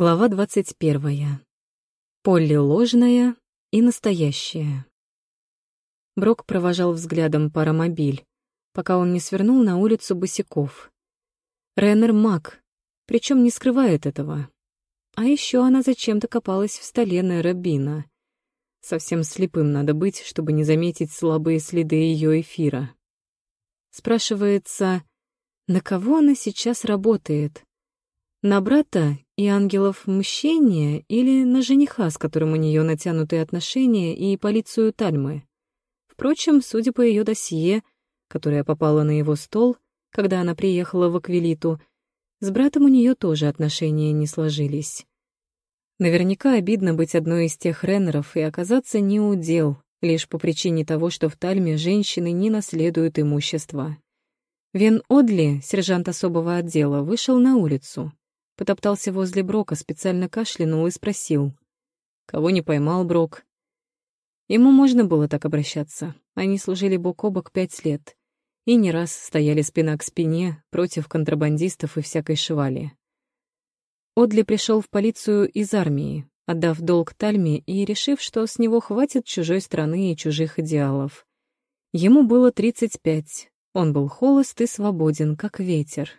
Глава двадцать первая. Полли ложная и настоящая. Брок провожал взглядом паромобиль, пока он не свернул на улицу босиков. Реннер маг, причем не скрывает этого. А еще она зачем-то копалась в столе Нера. Совсем слепым надо быть, чтобы не заметить слабые следы ее эфира. Спрашивается, на кого она сейчас работает? На брата и ангелов мщения или на жениха, с которым у нее натянутые отношения, и полицию Тальмы? Впрочем, судя по ее досье, которое попало на его стол, когда она приехала в Аквилиту, с братом у нее тоже отношения не сложились. Наверняка обидно быть одной из тех Реннеров и оказаться не у дел, лишь по причине того, что в Тальме женщины не наследуют имущество. Вен Одли, сержант особого отдела, вышел на улицу, потоптался возле Брока, специально кашлянул и спросил. «Кого не поймал Брок?» Ему можно было так обращаться. Они служили бок о бок пять лет и не раз стояли спина к спине против контрабандистов и всякой швали. Одли пришел в полицию из армии, отдав долг Тальме и решив, что с него хватит чужой страны и чужих идеалов. Ему было 35, он был холост и свободен, как ветер.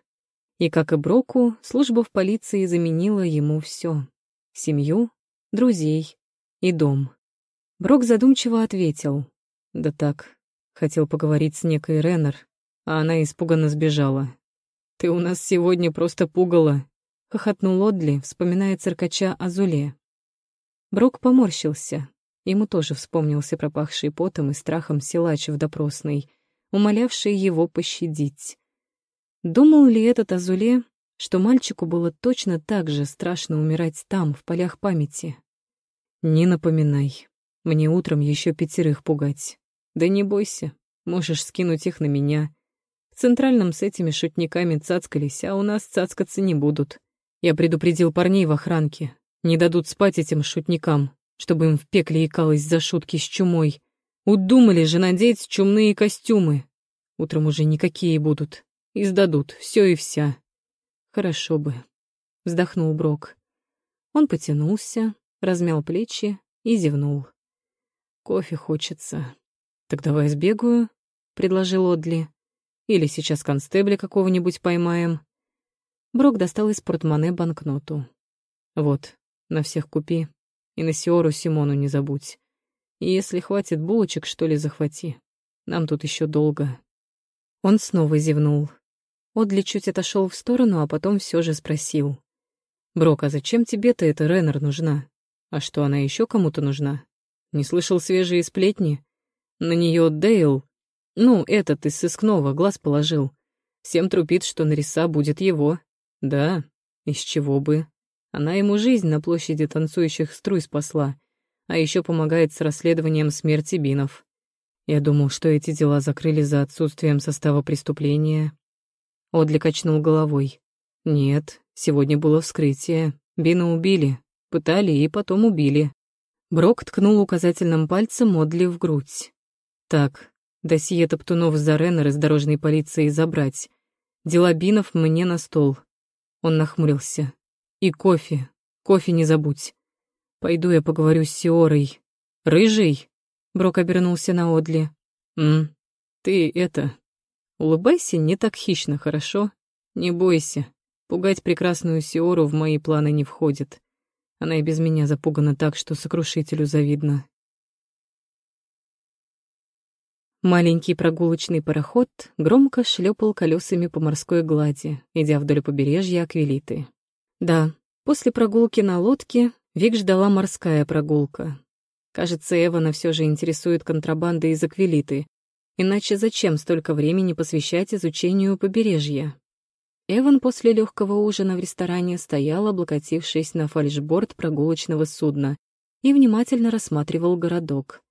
И, как и Броку, служба в полиции заменила ему все: семью, друзей и дом. Брок задумчиво ответил. «Да так, хотел поговорить с некой Реннер, а она испуганно сбежала. Ты у нас сегодня просто пугала», — хохотнул Одли, вспоминая циркача Азуле. Брок поморщился. Ему тоже вспомнился пропахший потом и страхом силач в допросной, умолявший его пощадить. Думал ли этот Азуле, что мальчику было точно так же страшно умирать там, в полях памяти? «Не напоминай. Мне утром еще пятерых пугать. Да не бойся, можешь скинуть их на меня. В Центральном с этими шутниками цацкались, а у нас цацкаться не будут. Я предупредил парней в охранке. Не дадут спать этим шутникам, чтобы им в пекле икалось за шутки с чумой. Удумали же надеть чумные костюмы. Утром уже никакие будут. И сдадут все и вся. Хорошо бы. Вздохнул Брок. Он потянулся, размял плечи и зевнул. Кофе хочется. Так давай сбегаю, предложил Одли. Или сейчас констебля какого-нибудь поймаем. Брок достал из портмоне банкноту. Вот, на всех купи. И на Сиору Симону не забудь. И если хватит булочек, что ли, захвати. Нам тут еще долго. Он снова зевнул. Одли чуть отошел в сторону, а потом все же спросил. «Брок, а зачем тебе-то эта Реннер нужна? А что, она еще кому-то нужна? Не слышал свежие сплетни? На нее Дейл, ну, этот из сыскного, глаз положил. Всем трупит, что Нариса будет его. Да, из чего бы. Она ему жизнь на площади танцующих струй спасла, а еще помогает с расследованием смерти Бинов. Я думал, что эти дела закрыли за отсутствием состава преступления, Одли качнул головой. «Нет, сегодня было вскрытие. Бина убили. Пытали и потом убили». Брок ткнул указательным пальцем Одли в грудь. «Так, досье Топтунов за Реннер из дорожной полиции забрать. Дела Бинов мне на стол». Он нахмурился. «И кофе. Кофе не забудь. Пойду я поговорю с Сиорой. Рыжий?» Брок обернулся на Одли. «М, ты это, Улыбайся не так хищно, хорошо? Не бойся. Пугать прекрасную Сиору в мои планы не входит. Она и без меня запугана так, что сокрушителю завидно. Маленький прогулочный пароход громко шлепал колесами по морской глади, идя вдоль побережья Аквилиты. Да, после прогулки на лодке Вик ждала морская прогулка. Кажется, Эвана все же интересует контрабанда из Аквилиты, Иначе зачем столько времени посвящать изучению побережья? Эван после легкого ужина в ресторане стоял, облокотившись на фальшборд прогулочного судна, и внимательно рассматривал городок.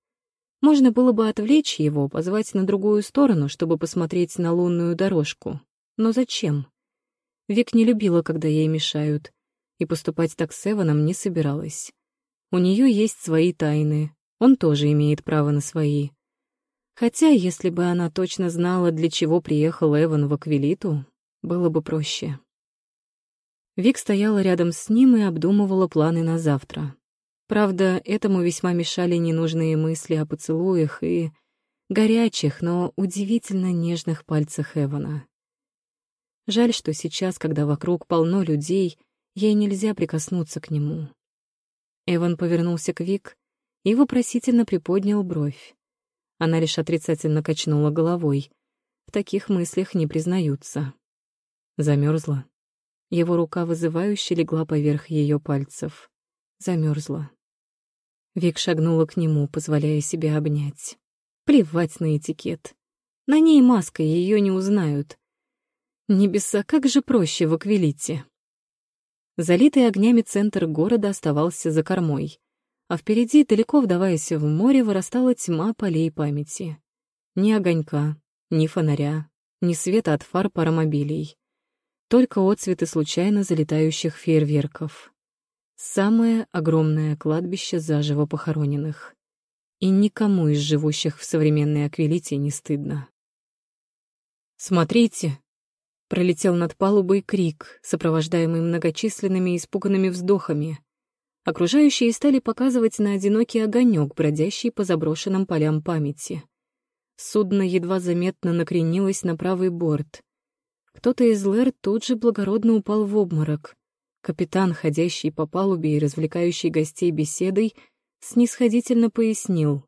Можно было бы отвлечь его, позвать на другую сторону, чтобы посмотреть на лунную дорожку. Но зачем? Вик не любила, когда ей мешают, и поступать так с Эваном не собиралась. У нее есть свои тайны, он тоже имеет право на свои. Хотя, если бы она точно знала, для чего приехал Эван в Аквилиту, было бы проще. Вик стояла рядом с ним и обдумывала планы на завтра. Правда, этому весьма мешали ненужные мысли о поцелуях и горячих, но удивительно нежных пальцах Эвана. Жаль, что сейчас, когда вокруг полно людей, ей нельзя прикоснуться к нему. Эван повернулся к Вик и вопросительно приподнял бровь. Она лишь отрицательно качнула головой. В таких мыслях не признаются. Замерзла. Его рука вызывающе легла поверх ее пальцев. Замерзла. Вик шагнула к нему, позволяя себе обнять. Плевать на этикет. На ней маска, ее не узнают. Небеса, как же проще в Аквилите. Залитый огнями центр города оставался за кормой, а впереди, далеко вдаваясь в море, вырастала тьма полей памяти. Ни огонька, ни фонаря, ни света от фар паромобилей. Только отцветы случайно залетающих фейерверков. Самое огромное кладбище заживо похороненных. И никому из живущих в современной Аквилите не стыдно. «Смотрите!» Пролетел над палубой крик, сопровождаемый многочисленными испуганными вздохами. Окружающие стали показывать на одинокий огонек, бродящий по заброшенным полям памяти. Судно едва заметно накренилось на правый борт. Кто-то из Лэр тут же благородно упал в обморок. Капитан, ходящий по палубе и развлекающий гостей беседой, снисходительно пояснил.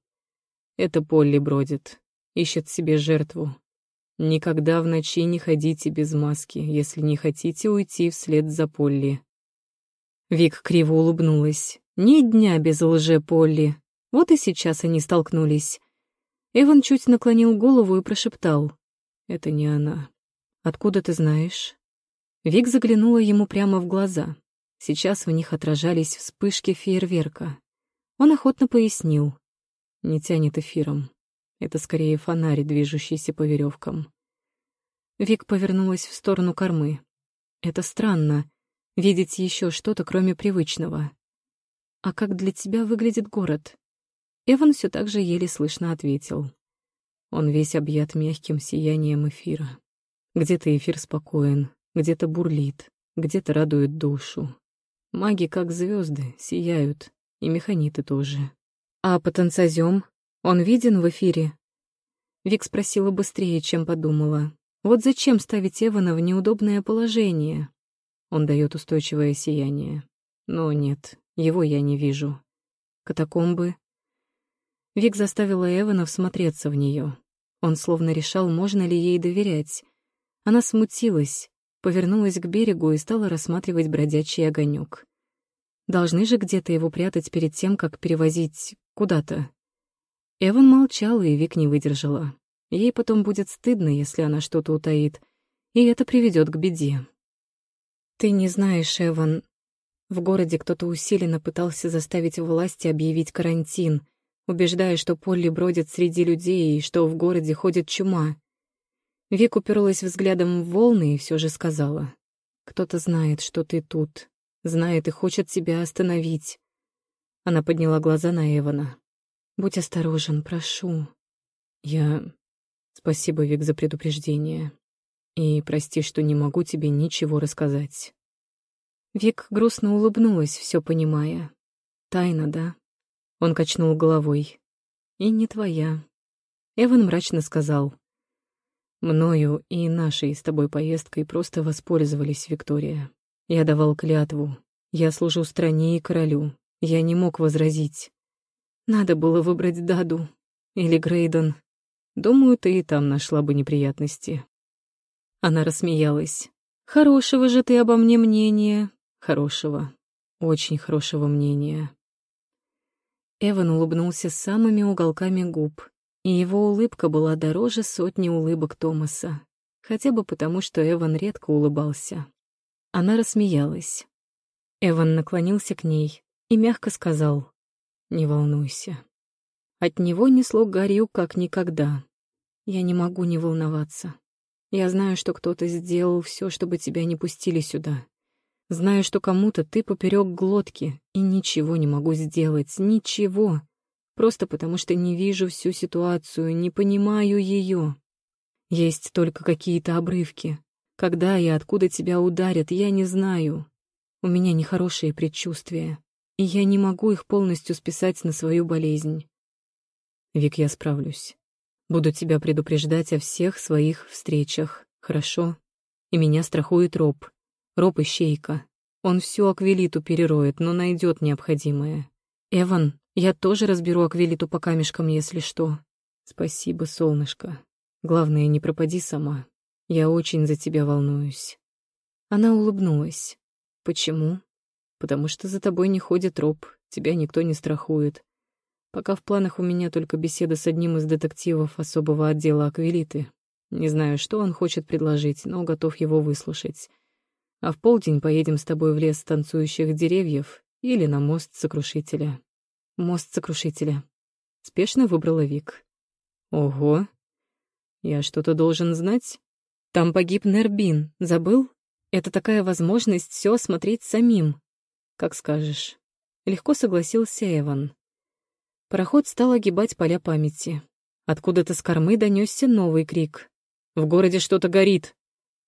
«Это Полли бродит, ищет себе жертву. Никогда в ночи не ходите без маски, если не хотите уйти вслед за Полли». Вик криво улыбнулась. «Ни дня без лже-Полли. Вот и сейчас они столкнулись». Эван чуть наклонил голову и прошептал. «Это не она. Откуда ты знаешь?» Вик заглянула ему прямо в глаза. Сейчас в них отражались вспышки фейерверка. Он охотно пояснил. Не тянет эфиром. Это скорее фонарь, движущийся по веревкам. Вик повернулась в сторону кормы. Это странно, видеть еще что-то, кроме привычного. А как для тебя выглядит город? Эван все так же еле слышно ответил. Он весь объят мягким сиянием эфира. Где-то эфир спокоен, где-то бурлит, где-то радует душу. Маги, как звезды, сияют, и механиты тоже. А потенциозем? Он виден в эфире? Вик спросила быстрее, чем подумала. Вот зачем ставить Эвана в неудобное положение? Он дает устойчивое сияние. Но нет, его я не вижу. Катакомбы? Вик заставила Эвана всмотреться в нее. Он словно решал, можно ли ей доверять. Она смутилась, повернулась к берегу и стала рассматривать бродячий огонек. Должны же где-то его прятать перед тем, как перевозить куда-то. Эван молчал, и Вик не выдержала. Ей потом будет стыдно, если она что-то утаит, и это приведет к беде. «Ты не знаешь, Эван, в городе кто-то усиленно пытался заставить власти объявить карантин, убеждая, что Полли бродит среди людей и что в городе ходит чума. Вик уперлась взглядом в волны и все же сказала. «Кто-то знает, что ты тут, знает и хочет тебя остановить». Она подняла глаза на Эвана. «Будь осторожен, прошу». «Я...» «Спасибо, Вик, за предупреждение. И прости, что не могу тебе ничего рассказать». Вик грустно улыбнулась, все понимая. «Тайна, да?» Он качнул головой. «И не твоя». Эван мрачно сказал. Мною и нашей с тобой поездкой просто воспользовались, Виктория. Я давал клятву. Я служу стране и королю. Я не мог возразить. Надо было выбрать Даду или Грейдон. Думаю, ты и там нашла бы неприятности. Она рассмеялась. Хорошего же ты обо мне мнения. Хорошего. Очень хорошего мнения. Эван улыбнулся самыми уголками губ, и его улыбка была дороже сотни улыбок Томаса, хотя бы потому, что Эван редко улыбался. Она рассмеялась. Эван наклонился к ней и мягко сказал «Не волнуйся». От него несло горю как никогда. Я не могу не волноваться. Я знаю, что кто-то сделал все, чтобы тебя не пустили сюда. Знаю, что кому-то ты поперек глотки, и ничего не могу сделать, ничего просто потому что не вижу всю ситуацию, не понимаю ее. Есть только какие-то обрывки. Когда и откуда тебя ударят, я не знаю. У меня нехорошие предчувствия, и я не могу их полностью списать на свою болезнь. Вик, я справлюсь. Буду тебя предупреждать о всех своих встречах, хорошо? И меня страхует Роб. Роб — ищейка. Он всю аквилиту перероет, но найдет необходимое. Эван, я тоже разберу аквилиту по камешкам, если что. Спасибо, солнышко. Главное, не пропади сама. Я очень за тебя волнуюсь. Она улыбнулась. Почему? Потому что за тобой не ходит Роб, тебя никто не страхует. Пока в планах у меня только беседа с одним из детективов особого отдела Аквилиты. Не знаю, что он хочет предложить, но готов его выслушать. А в полдень поедем с тобой в лес танцующих деревьев или на мост Сокрушителя. Мост Сокрушителя. Спешно выбрала Вик. Ого. Я что-то должен знать? Там погиб Нербин, забыл? Это такая возможность все смотреть самим. Как скажешь. Легко согласился Эван. Пароход стал огибать поля памяти. Откуда-то с кормы донесся новый крик. «В городе что-то горит!»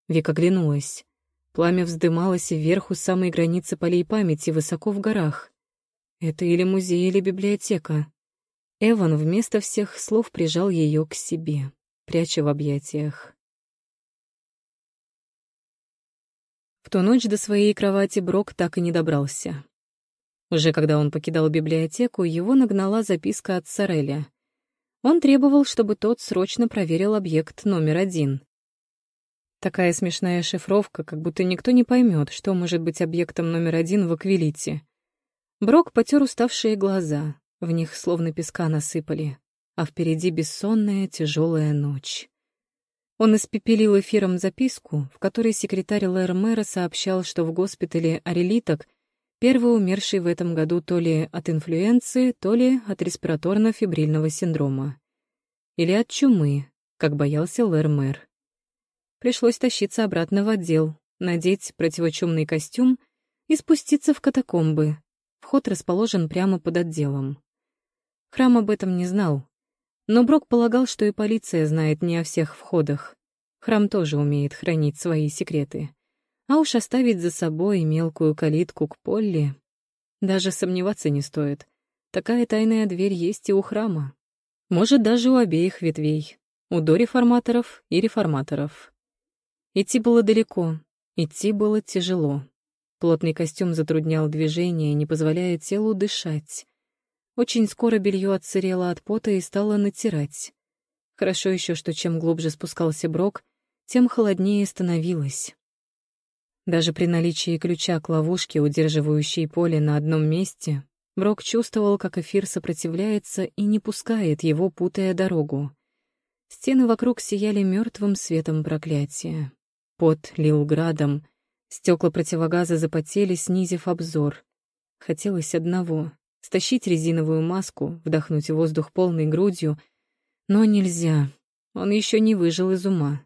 Вика оглянулась. Пламя вздымалось вверх у самой границы полей памяти, высоко в горах. Это или музей, или библиотека. Эван вместо всех слов прижал ее к себе, пряча в объятиях. В ту ночь до своей кровати Брок так и не добрался. Уже когда он покидал библиотеку, его нагнала записка от Сареля. Он требовал, чтобы тот срочно проверил объект номер один. Такая смешная шифровка, как будто никто не поймет, что может быть объектом номер один в Аквилите. Брок потер уставшие глаза, в них словно песка насыпали, а впереди бессонная тяжелая ночь. Он испепелил эфиром записку, в которой секретарь Лэр сообщал, что в госпитале Арелиток первый умерший в этом году то ли от инфлюенции, то ли от респираторно-фибрильного синдрома. Или от чумы, как боялся Лэр Пришлось тащиться обратно в отдел, надеть противочумный костюм и спуститься в катакомбы. Вход расположен прямо под отделом. Храм об этом не знал, но Брок полагал, что и полиция знает не о всех входах. Храм тоже умеет хранить свои секреты. А уж оставить за собой мелкую калитку к Полли даже сомневаться не стоит. Такая тайная дверь есть и у храма. Может, даже у обеих ветвей. У дореформаторов и реформаторов. Идти было далеко, идти было тяжело. Плотный костюм затруднял движение, не позволяя телу дышать. Очень скоро белье отсырело от пота и стало натирать. Хорошо еще, что чем глубже спускался Брок, тем холоднее становилось. Даже при наличии ключа к ловушке, удерживающей поле на одном месте, Брок чувствовал, как эфир сопротивляется и не пускает его, путая дорогу. Стены вокруг сияли мертвым светом проклятия. Пот лил градом, стекла противогаза запотели, снизив обзор. Хотелось одного — стащить резиновую маску, вдохнуть воздух полной грудью, но нельзя, он еще не выжил из ума.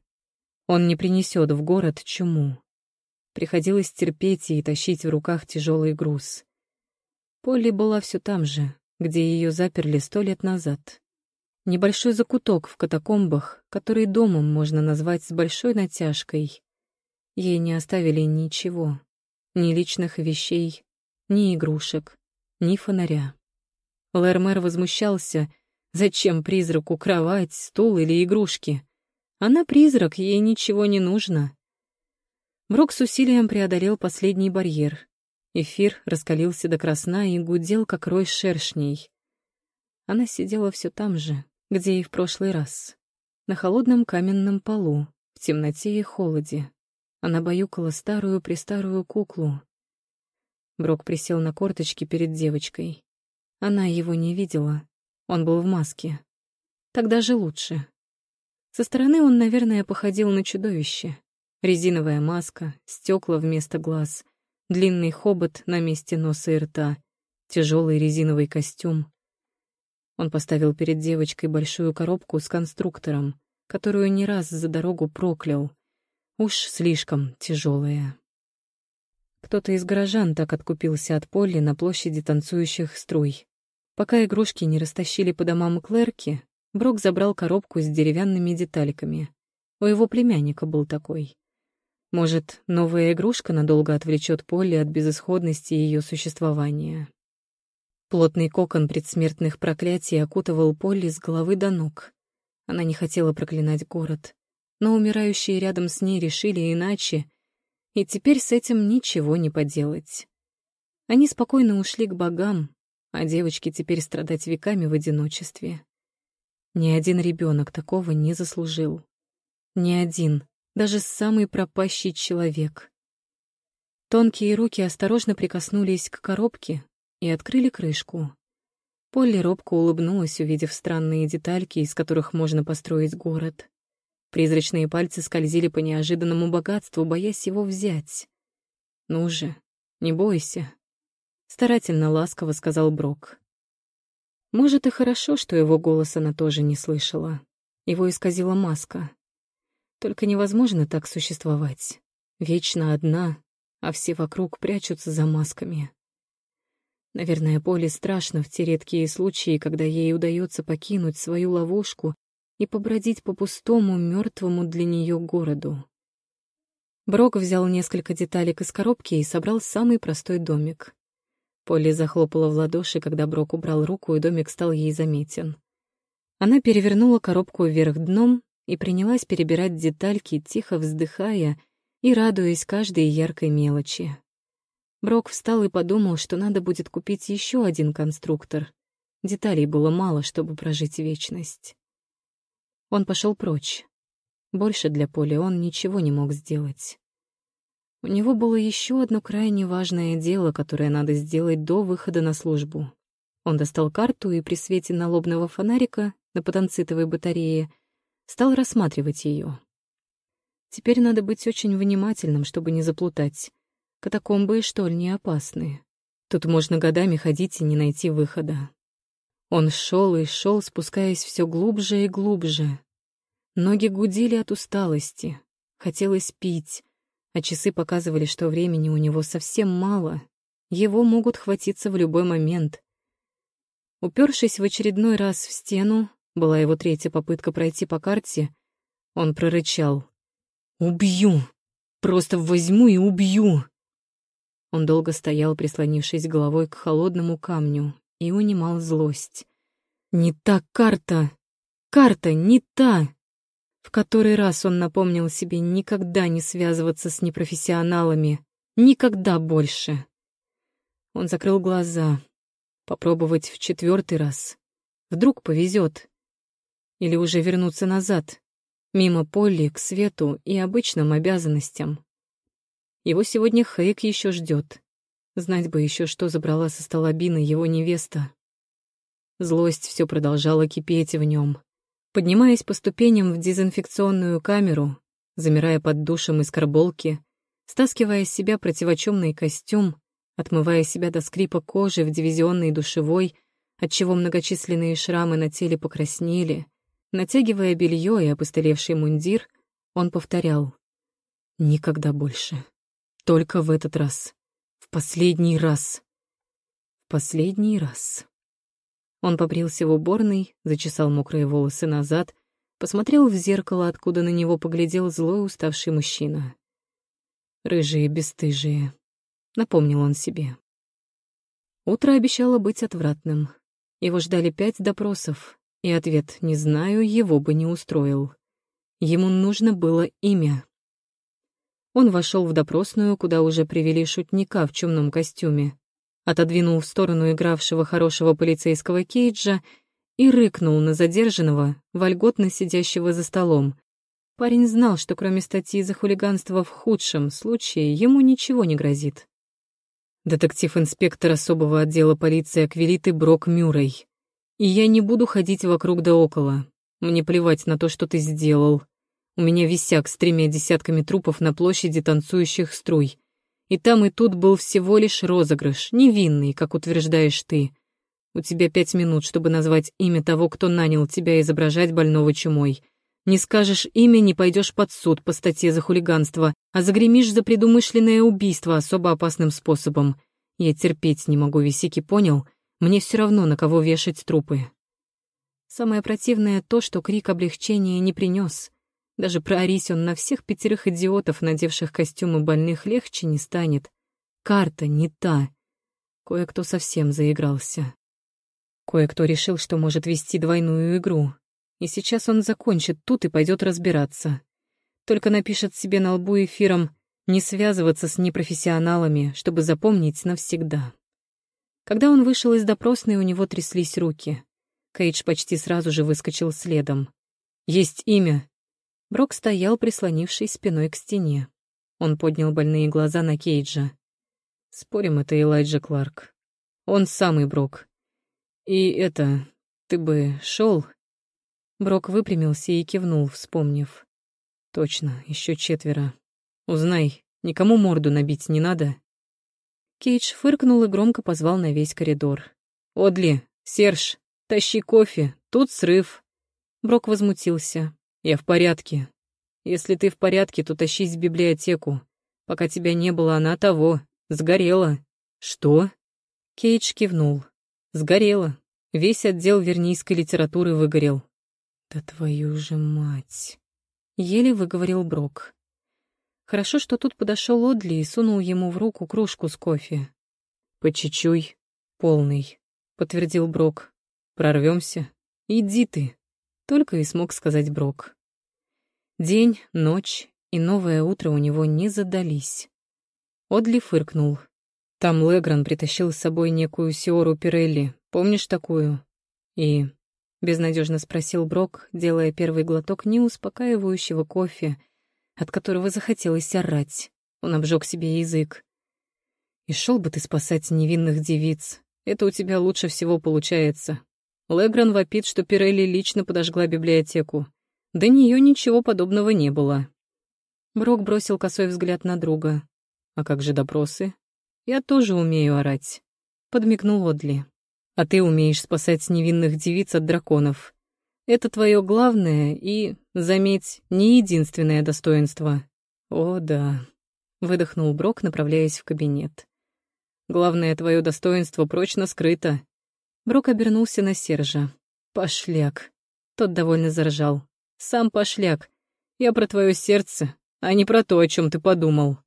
Он не принесет в город чуму. Приходилось терпеть и тащить в руках тяжелый груз. Полли была все там же, где ее заперли сто лет назад. Небольшой закуток в катакомбах, который домом можно назвать с большой натяжкой. Ей не оставили ничего. Ни личных вещей, ни игрушек, ни фонаря. Лэрмер возмущался, зачем призраку кровать, стул или игрушки. Она призрак, ей ничего не нужно. Брок с усилием преодолел последний барьер. Эфир раскалился до красна и гудел, как рой шершней. Она сидела все там же, где и в прошлый раз. На холодном каменном полу, в темноте и холоде. Она баюкала старую-престарую куклу. Брок присел на корточки перед девочкой. Она его не видела. Он был в маске. Тогда же лучше. Со стороны он, наверное, походил на чудовище. Резиновая маска, стекла вместо глаз, длинный хобот на месте носа и рта, тяжелый резиновый костюм. Он поставил перед девочкой большую коробку с конструктором, которую не раз за дорогу проклял. Уж слишком тяжелая. Кто-то из горожан так откупился от Полли на площади танцующих струй. Пока игрушки не растащили по домам Клерки, Брок забрал коробку с деревянными детальками. У его племянника был такой. Может, новая игрушка надолго отвлечет Полли от безысходности ее существования. Плотный кокон предсмертных проклятий окутывал Полли с головы до ног. Она не хотела проклинать город, но умирающие рядом с ней решили иначе, и теперь с этим ничего не поделать. Они спокойно ушли к богам, а девочки теперь страдать веками в одиночестве. Ни один ребенок такого не заслужил. Ни один, даже самый пропащий человек. Тонкие руки осторожно прикоснулись к коробке и открыли крышку. Полли робко улыбнулась, увидев странные детальки, из которых можно построить город. Призрачные пальцы скользили по неожиданному богатству, боясь его взять. «Ну же, не бойся», — старательно ласково сказал Брок. Может, и хорошо, что его голос она тоже не слышала. Его исказила маска. Только невозможно так существовать. Вечно одна, а все вокруг прячутся за масками. Наверное, Поле страшно в те редкие случаи, когда ей удается покинуть свою ловушку и побродить по пустому, мертвому для нее городу. Брок взял несколько деталек из коробки и собрал самый простой домик. Полли захлопала в ладоши, когда Брок убрал руку, и домик стал ей заметен. Она перевернула коробку вверх дном и принялась перебирать детальки, тихо вздыхая и радуясь каждой яркой мелочи. Брок встал и подумал, что надо будет купить еще один конструктор. Деталей было мало, чтобы прожить вечность. Он пошел прочь. Больше для Поли он ничего не мог сделать. У него было еще одно крайне важное дело, которое надо сделать до выхода на службу. Он достал карту и при свете налобного фонарика на потанцитовой батарее стал рассматривать ее. Теперь надо быть очень внимательным, чтобы не заплутать. Катакомбы и штоль не опасны. Тут можно годами ходить и не найти выхода. Он шел и шел, спускаясь все глубже и глубже. Ноги гудели от усталости. Хотелось пить, а часы показывали, что времени у него совсем мало. Его могут хватиться в любой момент. Упершись в очередной раз в стену, была его третья попытка пройти по карте, он прорычал. «Убью! Просто возьму и убью!» Он долго стоял, прислонившись головой к холодному камню, и унимал злость. «Не та карта! Карта не та!» В который раз он напомнил себе никогда не связываться с непрофессионалами. Никогда больше. Он закрыл глаза. Попробовать в четвертый раз. Вдруг повезет. Или уже вернуться назад, мимо Полли, к свету и обычным обязанностям. Его сегодня Хейк еще ждет. Знать бы еще, что забрала со стола Бина его невеста. Злость все продолжала кипеть в нем. Поднимаясь по ступеням в дезинфекционную камеру, замирая под душем из карболки, стаскивая с себя противочумный костюм, отмывая себя до скрипа кожи в дивизионной душевой, отчего многочисленные шрамы на теле покраснели, натягивая белье и опостылевший мундир, он повторял «Никогда больше». Только в этот раз. В последний раз. В последний раз. Он побрился в уборной, зачесал мокрые волосы назад, посмотрел в зеркало, откуда на него поглядел злой уставший мужчина. «Рыжие бесстыжие», — напомнил он себе. Утро обещало быть отвратным. Его ждали пять допросов, и ответ «не знаю» его бы не устроил. Ему нужно было имя. Он вошел в допросную, куда уже привели шутника в чумном костюме, отодвинул в сторону игравшего хорошего полицейского Кейджа и рыкнул на задержанного, вольготно сидящего за столом. Парень знал, что кроме статьи за хулиганство в худшем случае ему ничего не грозит. Детектив-инспектор особого отдела полиции Аквилиты Брок Мюррей. И я не буду ходить вокруг да около. Мне плевать на то, что ты сделал. У меня висяк с тремя десятками трупов на площади танцующих струй. И там и тут был всего лишь розыгрыш, невинный, как утверждаешь ты. У тебя пять минут, чтобы назвать имя того, кто нанял тебя изображать больного чумой. Не скажешь имя, не пойдешь под суд по статье за хулиганство, а загремишь за предумышленное убийство особо опасным способом. Я терпеть не могу, Висики, понял? Мне все равно, на кого вешать трупы. Самое противное то, что крик облегчения не принес. Даже проорись он на всех пятерых идиотов, надевших костюмы больных, легче не станет. Карта не та. Кое-кто совсем заигрался. Кое-кто решил, что может вести двойную игру. И сейчас он закончит тут и пойдет разбираться. Только напишет себе на лбу эфиром «не связываться с непрофессионалами, чтобы запомнить навсегда». Когда он вышел из допросной, у него тряслись руки. Кейдж почти сразу же выскочил следом. «Есть имя!» Брок стоял, прислонившись спиной к стене. Он поднял больные глаза на Кейджа. «Спорим, это Элайджа Кларк. Он самый Брок. И это... Ты бы шел? Брок выпрямился и кивнул, вспомнив. «Точно, еще четверо. Узнай, никому морду набить не надо?» Кейдж фыркнул и громко позвал на весь коридор. «Одли, Серж, тащи кофе, тут срыв». Брок возмутился. «Я в порядке. Если ты в порядке, то тащись в библиотеку. Пока тебя не было, она того. Сгорела». «Что?» Кейдж кивнул. «Сгорела. Весь отдел вернийской литературы выгорел». «Да твою же мать!» Еле выговорил Брок. Хорошо, что тут подошел Одли и сунул ему в руку кружку с кофе. «По чуть-чуть, полный», — подтвердил Брок. «Прорвемся? Иди ты», — только и смог сказать Брок. День, ночь и новое утро у него не задались. Одли фыркнул. Там Легран притащил с собой некую Сиору Пирелли, помнишь такую? И... Безнадежно спросил Брок, делая первый глоток неуспокаивающего кофе, от которого захотелось орать. Он обжег себе язык. И шел бы ты спасать невинных девиц. Это у тебя лучше всего получается. Легран вопит, что Пирелли лично подожгла библиотеку. До нее ничего подобного не было. Брок бросил косой взгляд на друга. «А как же допросы?» «Я тоже умею орать», — подмигнул Одли. «А ты умеешь спасать невинных девиц от драконов. Это твое главное и, заметь, не единственное достоинство». «О, да», — выдохнул Брок, направляясь в кабинет. «Главное твое достоинство прочно скрыто». Брок обернулся на Сержа. «Пошляк». Тот довольно заржал. Сам пошляк. Я про твое сердце, а не про то, о чем ты подумал.